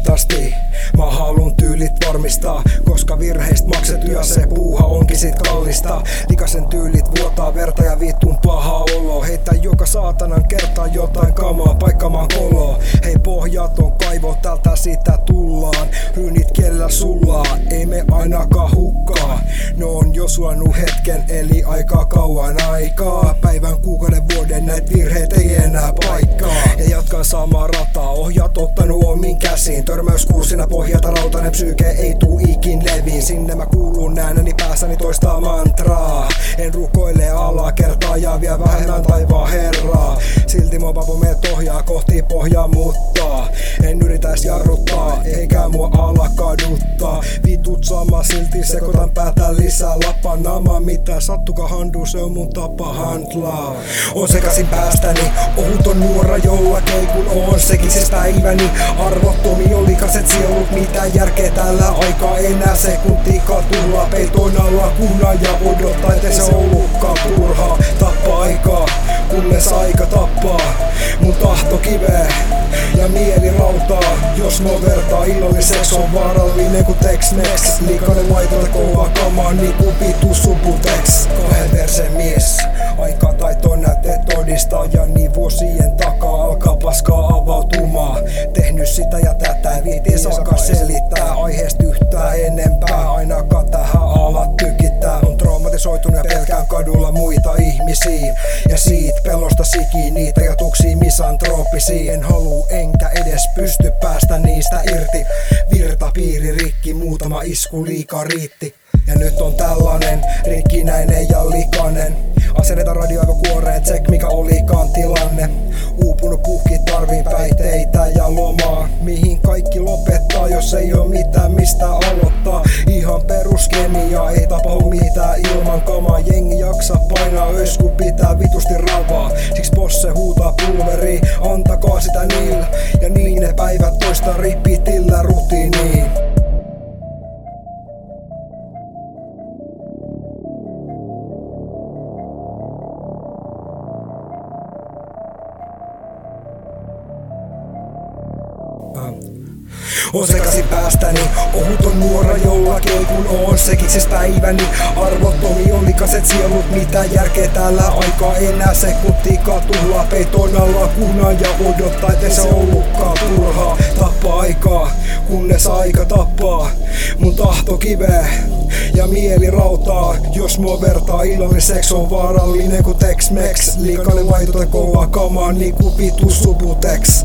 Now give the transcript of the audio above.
hitaasti. Mä haluun tyylit varmistaa, koska virheistä maksettuja se puuha on sit kallista. Likasen tyylit vuotaa verta ja vittuun paha olo Heitä joka saatanan kertaa jotain kamaa paikkamaan koloa. Hei pohjat on kaivo, tältä sitä tullaan. Ryynit kellä sullaa, ei me ainakaan hukkaa No on jo suonut hetken, eli aika kauan aikaa. Päivän, kuukauden, vuoden, näitä virheet ei enää paikkaa. Ja jatkan samaa rataa, ohjat ottanut omiin käsiin. Törmäyskurssina pohjalta rautainen psyyke ei tuu ikin leviin. Sinne mä kuulun ääneni päässäni toistaa mantraa. En rukoile alaa kertaa ja vielä vähemmän taivaan herraa. Silti mua papo meet ohjaa kohti pohjaa mutta En yritäis jarruttaa eikä mua ala kaduttaa. Vitut sama silti sekoitan päätä lisää. Lappa nama Mitä sattuka handu se on mun tapa handlaa. On sekasin päästäni nuora jollakin kun on sekin siis päiväni Arvottomi on likaset sielut mitä järkeä. Tällä aikaa enää sekuntiikaan tulla peiton alla kuna ja odottaa ettei se ollutkaan turhaa Tappaa aikaa kunnes aika tappaa. Mun tahto kiveä ja mieli rautaa Jos mä vertaa illolliseksi on vaarallinen kuin Tex-Mex. Likainen laitolle kovaa kamaa niin kuin vitu subutex ja tätä viitin saka selittää Aiheesta yhtään enempää. Ainakaan tähän alat tykittää. On traumatisoitunut ja pelkään kadulla muita ihmisiä. Ja siitä pelosta sikii niitä jatuksia misantrooppisia En haluu enkä edes pysty päästä niistä irti. Virta piiri rikki, muutama isku liikaa riitti. Ja nyt on tällainen rikkinäinen ja likainen. Asennetaan radioaivokuoreen, check mikä olikaan Ihan peruskemia, ei tapahdu mitään ilman kamaa Jengi jaksa painaa. Öis kun pitää vitusti ravaa. Siksi bosse huutaa pulveri, antakaa sitä niillä Ja niin ne päivät toista ripitillä rutiiniin On sekaisin päästäni, ohut on nuora jollakin kun on sekin siis päiväni. Arvottomi on likaset sielut, mitä järkeä. Tällä aikaa enää sekuntiikaan tuhlaa peiton alla kunan ja odottaa ettei se ollutkaan turhaa Tappaa aikaa, kunnes aika tappaa. Mun tahto kiveä ja mieli rautaa. Jos mua vertaa illolliseksi on vaarallinen kuin Tex-Mex. Liikainen vaihtoehto kovaa kamaa niin kuin vitu subutex